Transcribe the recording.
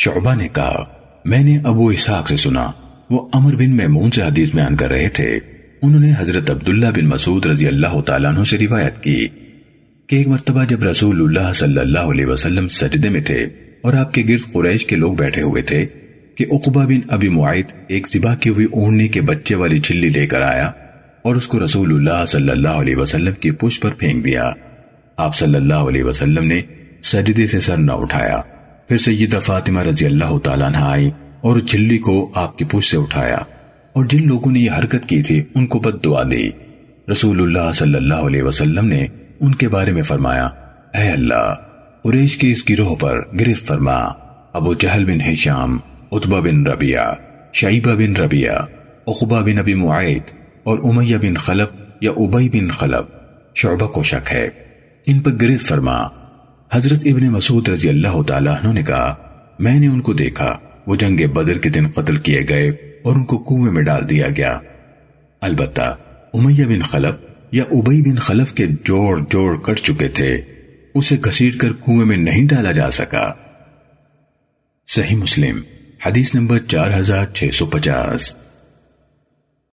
شعبہ نے کہا، میں نے ابو اسحاق سے سنا، وہ عمر بن میمون سے حدیث بیان کر رہے تھے۔ انہوں نے حضرت عبداللہ بن مسعود رضی اللہ تعالیٰ عنہ سے روایت کی کہ ایک مرتبہ جب رسول اللہ صلی اللہ علیہ وسلم سجدے میں تھے اور آپ کے گرد قریش کے لوگ بیٹھے ہوئے تھے کہ اقبا بن ابی معاید ایک زبا کی ہوئی اونی کے بچے والی چھلی لے کر آیا اور اس کو رسول اللہ صلی اللہ علیہ وسلم کی پوچھ پر پھینک دیا۔ آپ صلی اللہ علیہ وسلم نے سجدے سے سر نہ اٹھایا۔ پھر سیدہ فاطمہ رضی اللہ تعالیٰ نہ آئی اور جھلی کو آپ کی پوچھ سے اٹھایا اور جن لوگوں نے یہ حرکت کی تھی، ان کو بد دعا دی۔ رسول اللہ صلی اللہ علیہ وسلم نے ان کے بارے میں فرمایا، اے اللہ، قریش کی اس گروہ پر گرفت فرما۔ ابو جہل بن حشام اتبا بن ربیہ شیبہ بن ربیہ اقبا بن ابی معاید اور امیہ بن خلب یا ابئی بن خلب شعبہ کو شک ہے۔ ان پر گرفت فرما۔ حضرت ابن مسعود رضی اللہ تعالیٰ عنہ نے کہا، میں نے ان کو دیکھا، وہ جنگ بدر کے دن قتل کیے گئے اور ان کو کنویں میں ڈال دیا گیا۔ البتہ، امیہ بن خلف یا ابئی بن خلف کے جوڑ جوڑ کٹ چکے تھے، اسے گھسیٹ کر کنویں میں نہیں ڈالا جا سکا۔ صحیح مسلم، حدیث نمبر چار ہزار چھ سو پچاس۔